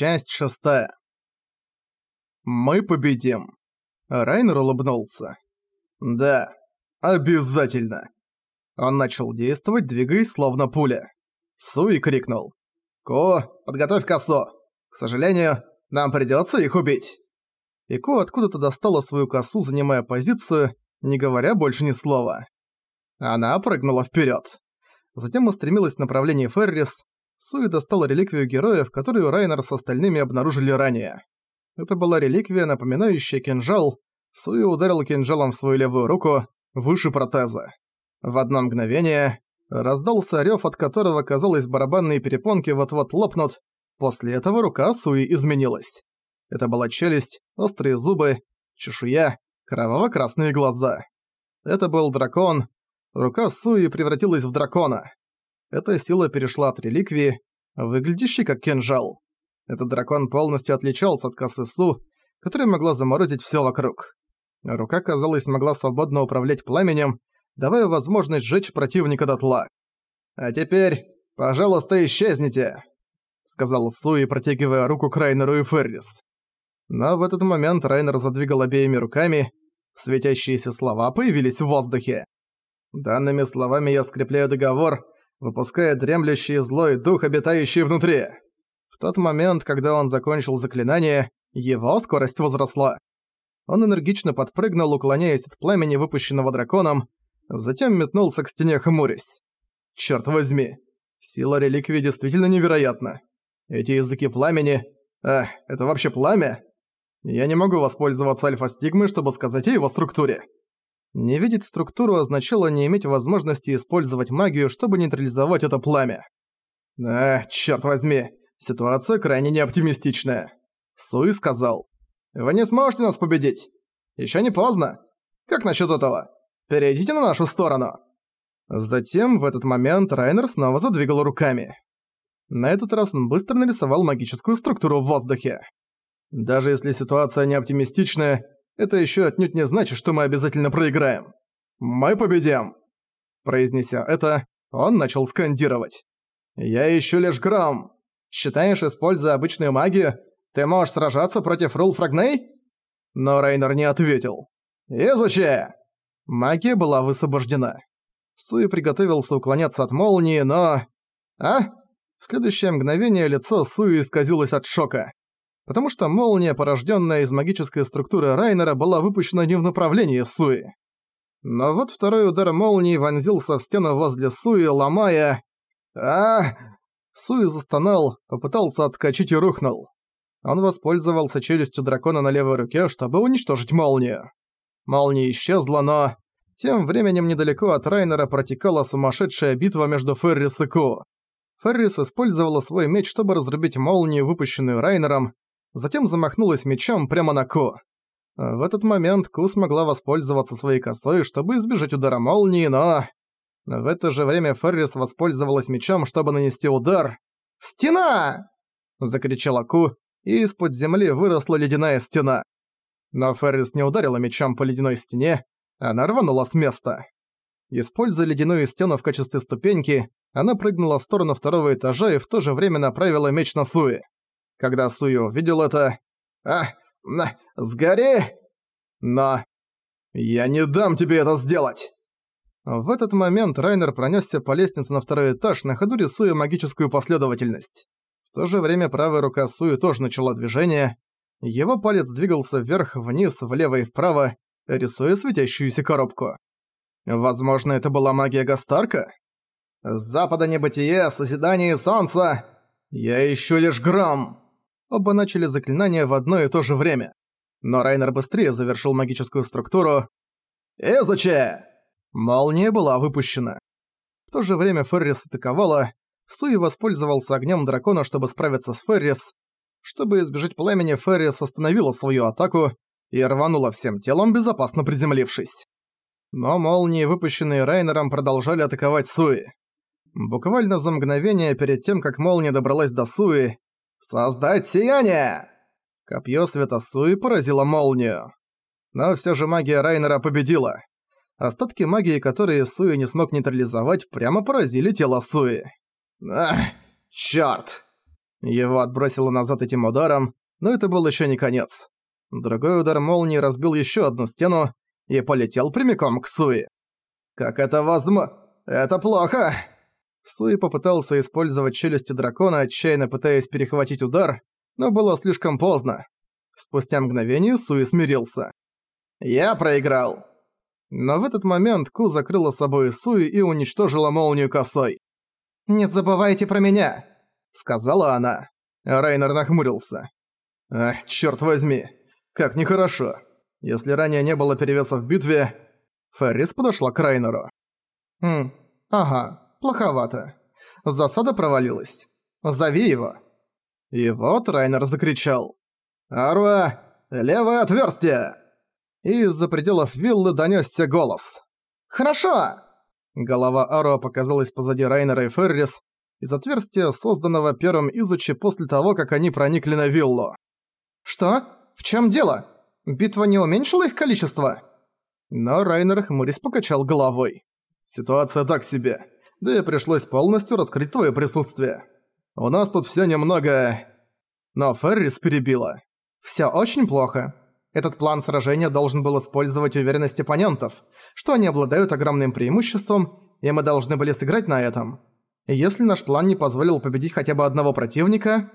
Часть шестая. Мы победим. Райнер улыбнулся. Да, обязательно. Он начал действовать, двигаясь словно пуля. Суи крикнул. «Ко, подготовь косу. К сожалению, нам придётся их убить». И Ко откуда-то достала свою косу, занимая позицию, не говоря больше ни слова. Она прыгнула вперёд. Затем устремилась в направлении Феррис, Суи достала реликвию героев, которую Райнер с остальными обнаружили ранее. Это была реликвия, напоминающая кинжал. Суи ударил кинжалом в свою левую руку, выше протеза. В одно мгновение раздался рёв, от которого, казалось, барабанные перепонки вот-вот лопнут. После этого рука Суи изменилась. Это была челюсть, острые зубы, чешуя, кроваво-красные глаза. Это был дракон. Рука Суи превратилась в дракона. Эта сила перешла от реликвии, выглядящей как кинжал. Этот дракон полностью отличался от Касысу, которая могла заморозить всё вокруг. Рука, казалось, могла свободно управлять пламенем, давая возможность сжечь противника дотла. «А теперь, пожалуйста, исчезните!» сказал Суи, протягивая руку к Райнеру и Феррис. Но в этот момент Райнер задвигал обеими руками, светящиеся слова появились в воздухе. «Данными словами я скрепляю договор, выпуская дремлющий злой дух, обитающий внутри. В тот момент, когда он закончил заклинание, его скорость возросла. Он энергично подпрыгнул, уклоняясь от пламени, выпущенного драконом, затем метнулся к стене, хмурясь. Черт возьми, сила реликвии действительно невероятна. Эти языки пламени... Эх, это вообще пламя? Я не могу воспользоваться альфа-стигмой, чтобы сказать о его структуре. Не видеть структуру означало не иметь возможности использовать магию, чтобы нейтрализовать это пламя. «А, чёрт возьми, ситуация крайне неоптимистичная», — Суи сказал. «Вы не сможете нас победить. Ещё не поздно. Как насчёт этого? Перейдите на нашу сторону». Затем в этот момент Райнер снова задвигал руками. На этот раз он быстро нарисовал магическую структуру в воздухе. Даже если ситуация не оптимистичная, это еще отнюдь не значит, что мы обязательно проиграем. Мы победим!» Произнеся это, он начал скандировать. «Я ищу лишь грамм. Считаешь, используя обычную магию, ты можешь сражаться против Рул Фрагней?» Но Рейнер не ответил. «Изучи!» Магия была высвобождена. Суи приготовился уклоняться от молнии, но... А? В следующее мгновение лицо Суи исказилось от шока потому что молния, порожденная из магической структуры Райнера, была выпущена не в направлении Суи. Но вот второй удар молнии вонзился в стену возле Суи, ломая... а Суи застонал, попытался отскочить и рухнул. Он воспользовался челюстью дракона на левой руке, чтобы уничтожить молнию. Молния исчезла, но... Тем временем недалеко от Райнера протекала сумасшедшая битва между Феррис и Ку. Феррис использовала свой меч, чтобы разрубить молнию, выпущенную Райнером, затем замахнулась мечом прямо на Ку. В этот момент Ку смогла воспользоваться своей косой, чтобы избежать удара молнии, но... В это же время Феррис воспользовалась мечом, чтобы нанести удар. «Стена!» – закричала Ку, и из-под земли выросла ледяная стена. Но Феррис не ударила мечом по ледяной стене, она рванула с места. Используя ледяную стену в качестве ступеньки, она прыгнула в сторону второго этажа и в то же время направила меч на Суи. Когда Суи увидел это... «А, на, сгори!» «Но... я не дам тебе это сделать!» В этот момент Райнер пронесся по лестнице на второй этаж, на ходу рисуя магическую последовательность. В то же время правая рука Суи тоже начала движение. Его палец двигался вверх-вниз, влево и вправо, рисуя светящуюся коробку. Возможно, это была магия Гастарка? «С запада небытие, созидание солнца! Я ищу лишь грамм!» Оба начали заклинание в одно и то же время. Но Райнер быстрее завершил магическую структуру. «Изучи!» Молния была выпущена. В то же время Феррис атаковала. Суи воспользовался огнем дракона, чтобы справиться с Феррис. Чтобы избежать пламени, Феррис остановила свою атаку и рванула всем телом, безопасно приземлившись. Но молнии, выпущенные Райнером, продолжали атаковать Суи. Буквально за мгновение перед тем, как молния добралась до Суи, «Создать сияние!» Копье Светосуи поразило молнию. Но всё же магия Райнера победила. Остатки магии, которые Суи не смог нейтрализовать, прямо поразили тело Суи. «Ах, чёрт!» Его отбросило назад этим ударом, но это был еще не конец. Другой удар молнии разбил еще одну стену и полетел прямиком к Суи. «Как это возможно? Это плохо!» Суи попытался использовать челюсти дракона, отчаянно пытаясь перехватить удар, но было слишком поздно. Спустя мгновение Суи смирился. «Я проиграл!» Но в этот момент Ку закрыла собой Суи и уничтожила молнию косой. «Не забывайте про меня!» — сказала она. Райнер нахмурился. «Ах, чёрт возьми! Как нехорошо! Если ранее не было перевеса в битве...» Феррис подошла к Райнеру. «Хм, ага, плоховато. Засада провалилась. Зови его». И вот Райнер закричал. «Аруа, левое отверстие!» И из-за пределов виллы донёсся голос. «Хорошо!» Голова Аруа показалась позади Райнера и Феррис, из отверстия, созданного первым изучи после того, как они проникли на виллу. «Что? В чем дело? Битва не уменьшила их количество?» Но Райнер хмурясь покачал головой. «Ситуация так себе. Да и пришлось полностью раскрыть твое присутствие. У нас тут все немного...» Но Феррис перебила. Все очень плохо. Этот план сражения должен был использовать уверенность оппонентов, что они обладают огромным преимуществом, и мы должны были сыграть на этом. Если наш план не позволил победить хотя бы одного противника...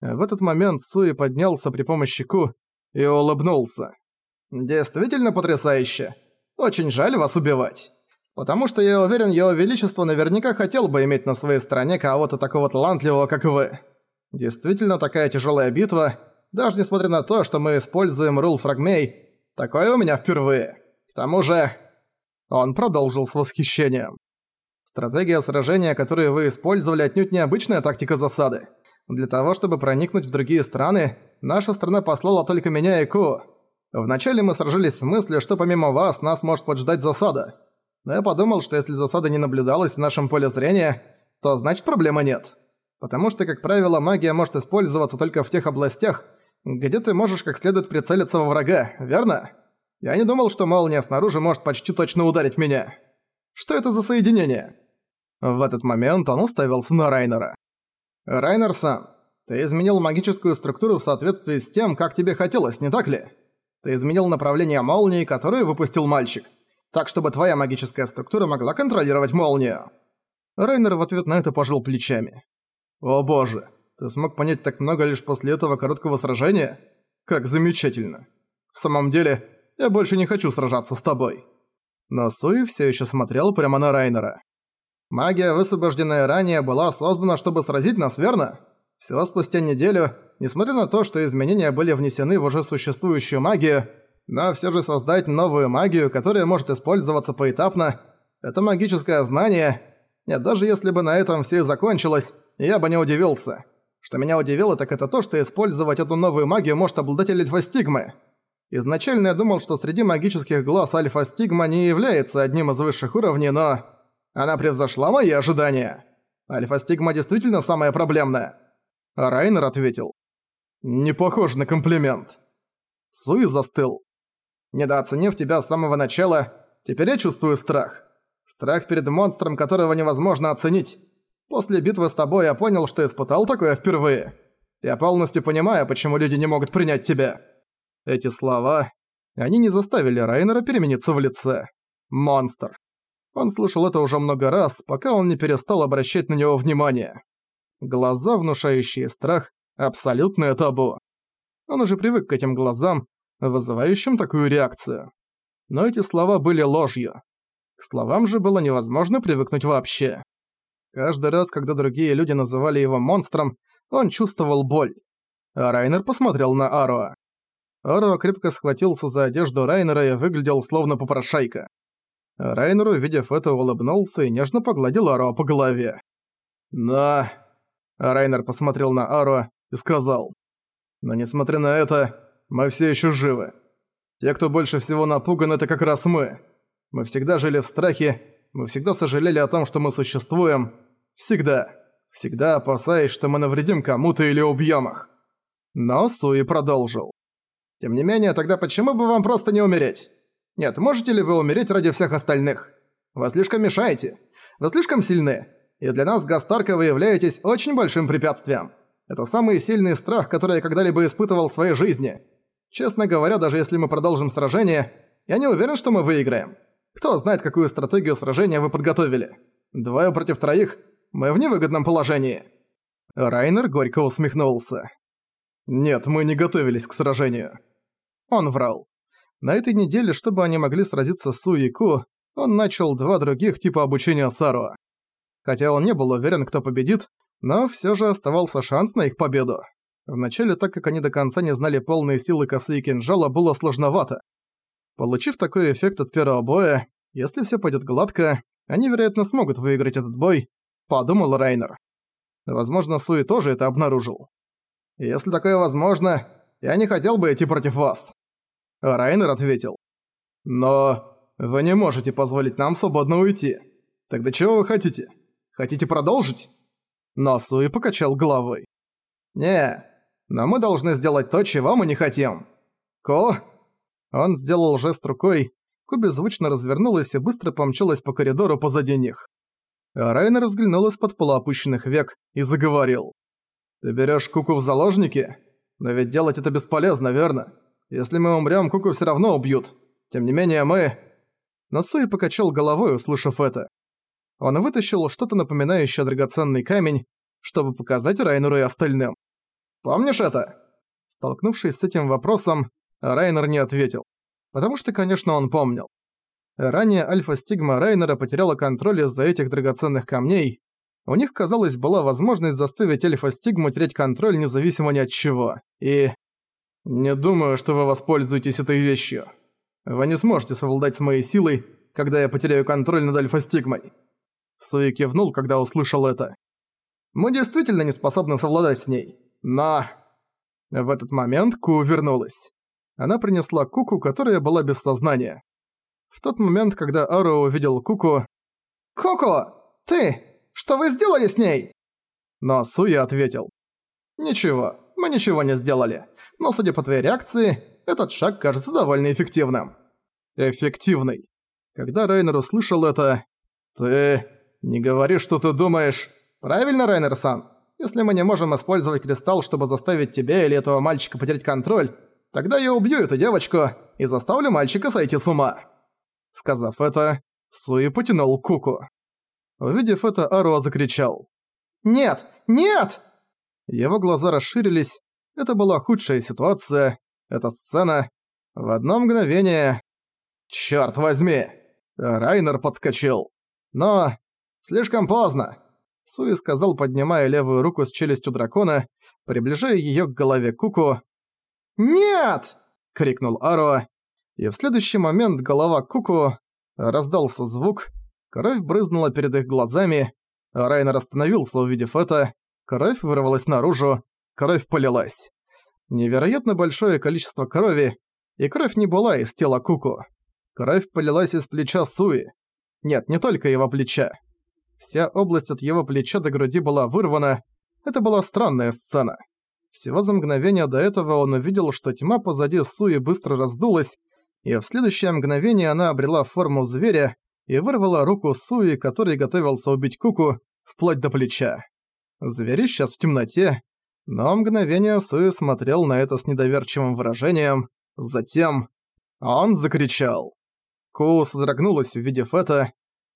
В этот момент Суи поднялся при помощи Ку и улыбнулся. «Действительно потрясающе. Очень жаль вас убивать. Потому что я уверен, Его Величество наверняка хотел бы иметь на своей стороне кого-то такого талантливого, как вы. Действительно такая тяжелая битва, даже несмотря на то, что мы используем рул фрагмей, такое у меня впервые. К тому же...» Он продолжил с восхищением. Стратегия сражения, которую вы использовали, отнюдь необычная тактика засады. Для того, чтобы проникнуть в другие страны, наша страна послала только меня и Ку. Вначале мы сражались с мыслью, что помимо вас нас может поджидать засада. Но я подумал, что если засада не наблюдалась в нашем поле зрения, то значит проблемы нет. Потому что, как правило, магия может использоваться только в тех областях, где ты можешь как следует прицелиться во врага, верно? Я не думал, что молния снаружи может почти точно ударить меня. Что это за соединение? В этот момент он уставился на Райнера. «Райнер-сан, ты изменил магическую структуру в соответствии с тем, как тебе хотелось, не так ли? Ты изменил направление молнии, которую выпустил мальчик, так чтобы твоя магическая структура могла контролировать молнию». Райнер в ответ на это пожал плечами. «О боже, ты смог понять так много лишь после этого короткого сражения? Как замечательно. В самом деле, я больше не хочу сражаться с тобой». Но Суи все еще смотрел прямо на Райнера. Магия, высвобожденная ранее, была создана, чтобы сразить нас, верно? Всего спустя неделю, несмотря на то, что изменения были внесены в уже существующую магию, но все же создать новую магию, которая может использоваться поэтапно, это магическое знание. Нет, даже если бы на этом все закончилось, я бы не удивился. Что меня удивило, так это то, что использовать эту новую магию может обладатель альфа-стигмы. Изначально я думал, что среди магических глаз альфа-стигма не является одним из высших уровней, но... Она превзошла мои ожидания. Альфа-стигма действительно самая проблемная. Райнер ответил. Не похоже на комплимент. Суи застыл. Недооценив тебя с самого начала, теперь я чувствую страх. Страх перед монстром, которого невозможно оценить. После битвы с тобой я понял, что испытал такое впервые. Я полностью понимаю, почему люди не могут принять тебя. Эти слова... Они не заставили Райнера перемениться в лице. Монстр. Он слышал это уже много раз, пока он не перестал обращать на него внимание. Глаза, внушающие страх, абсолютное табу. Он уже привык к этим глазам, вызывающим такую реакцию. Но эти слова были ложью. К словам же было невозможно привыкнуть вообще. Каждый раз, когда другие люди называли его монстром, он чувствовал боль. А Райнер посмотрел на Аруа. Аруа крепко схватился за одежду Райнера и выглядел словно попрошайка. Райнер, увидев это, улыбнулся и нежно погладил Аруа по голове. «Да...» Райнер посмотрел на Аруа и сказал. «Но несмотря на это, мы все еще живы. Те, кто больше всего напуган, это как раз мы. Мы всегда жили в страхе, мы всегда сожалели о том, что мы существуем. Всегда. Всегда опасаясь, что мы навредим кому-то или убьем их». Но Суи продолжил. «Тем не менее, тогда почему бы вам просто не умереть? Нет, можете ли вы умереть ради всех остальных? Вы слишком мешаете. Вы слишком сильны. И для нас, Гастарка, вы являетесь очень большим препятствием. Это самый сильный страх, который я когда-либо испытывал в своей жизни. Честно говоря, даже если мы продолжим сражение, я не уверен, что мы выиграем. Кто знает, какую стратегию сражения вы подготовили. Двое против троих, мы в невыгодном положении». Райнер горько усмехнулся. «Нет, мы не готовились к сражению». Он врал. На этой неделе, чтобы они могли сразиться с Су и Ку, он начал два других типа обучения Саро. Хотя он не был уверен, кто победит, но всё же оставался шанс на их победу. Вначале, так как они до конца не знали полные силы косы и кинжала, было сложновато. Получив такой эффект от первого боя, если всё пойдёт гладко, они, вероятно, смогут выиграть этот бой, подумал Райнер. Возможно, Суи тоже это обнаружил. «Если такое возможно, я не хотел бы идти против вас». Райнер ответил. «Но вы не можете позволить нам свободно уйти. Тогда чего вы хотите? Хотите продолжить?» Но Суи покачал головой. «Не, но мы должны сделать то, чего мы не хотим. Ко?» Он сделал жест рукой, Ку беззвучно развернулась и быстро помчалась по коридору позади них. Райнер взглянул из-под полуопущенных век и заговорил. «Ты берёшь Куку в заложники? Но ведь делать это бесполезно, верно? Если мы умрём, Куку всё равно убьют. Тем не менее, мы...» Насуи покачал головой, услышав это. Он вытащил что-то напоминающее драгоценный камень, чтобы показать Райнеру и остальным. «Помнишь это?» Столкнувшись с этим вопросом, Райнер не ответил. Потому что, конечно, он помнил. Ранее альфа-стигма Райнера потеряла контроль из-за этих драгоценных камней. У них, казалось, была возможность заставить альфа-стигму терять контроль независимо ни от чего. И... Не думаю, что вы воспользуетесь этой вещью. Вы не сможете совладать с моей силой, когда я потеряю контроль над альфа-стигмой. Суи кивнул, когда услышал это. Мы действительно не способны совладать с ней. Но... В этот момент Ку вернулась. Она принесла Куку, которая была без сознания. В тот момент, когда Ару увидел Куку... «Куку! Ты! Что вы сделали с ней?» Но Суя ответил. «Ничего, мы ничего не сделали. Но судя по твоей реакции, этот шаг кажется довольно эффективным». «Эффективный». Когда Рейнер услышал это... «Ты... не говори, что ты думаешь...» «Правильно, Рейнер-сан? Если мы не можем использовать кристалл, чтобы заставить тебя или этого мальчика потерять контроль, тогда я убью эту девочку и заставлю мальчика сойти с ума». Сказав это, Суи потянул Куку. Увидев это, Аруа закричал. «Нет! Нет!» Его глаза расширились. Это была худшая ситуация. Эта сцена. В одно мгновение... «Чёрт возьми!» Райнер подскочил. «Но... слишком поздно!» Суи сказал, поднимая левую руку с челюстью дракона, приближая её к голове Куку. «Нет!» — крикнул Аруа, и в следующий момент голова Куку раздался звук, кровь брызнула перед их глазами, Райнер остановился, увидев это, кровь вырвалась наружу, кровь полилась. Невероятно большое количество крови, и кровь не была из тела Куку. Кровь полилась из плеча Суи. Нет, не только его плеча. Вся область от его плеча до груди была вырвана. Это была странная сцена. Всего за мгновение до этого он увидел, что тьма позади Суи быстро раздулась, и в следующее мгновение она обрела форму зверя и вырвала руку Суи, который готовился убить Куку, вплоть до плеча. Зверь сейчас в темноте, но мгновение Суи смотрел на это с недоверчивым выражением, затем он закричал. Ку содрогнулась, увидев это.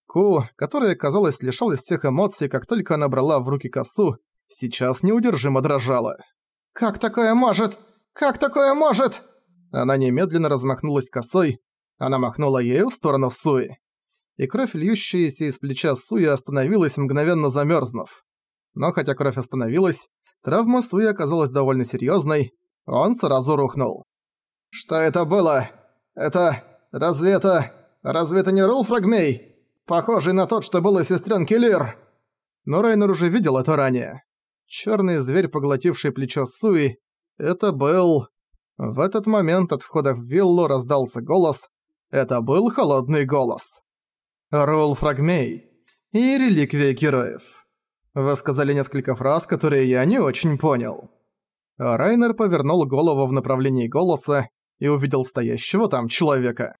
Ку, которая, казалось, лишалась всех эмоций, как только она брала в руки косу, сейчас неудержимо дрожала. «Как такое может? Как такое может?» Она немедленно размахнулась косой, она махнула ею в сторону Суи. И кровь, льющаяся из плеча Суи, остановилась, мгновенно замерзнув. Но хотя кровь остановилась, травма Суи оказалась довольно серьезной, он сразу рухнул. «Что это было? Это... разве это... разве это не Рулфрагмей? Похожий на тот, что был у сестренки Лир!» Но Райнер уже видел это ранее. Черный зверь, поглотивший плечо Суи, это был... В этот момент от входа в виллу раздался голос. Это был холодный голос. «Ролл Фрагмей» и «Реликвия героев». Вы сказали несколько фраз, которые я не очень понял. Райнер повернул голову в направлении голоса и увидел стоящего там человека.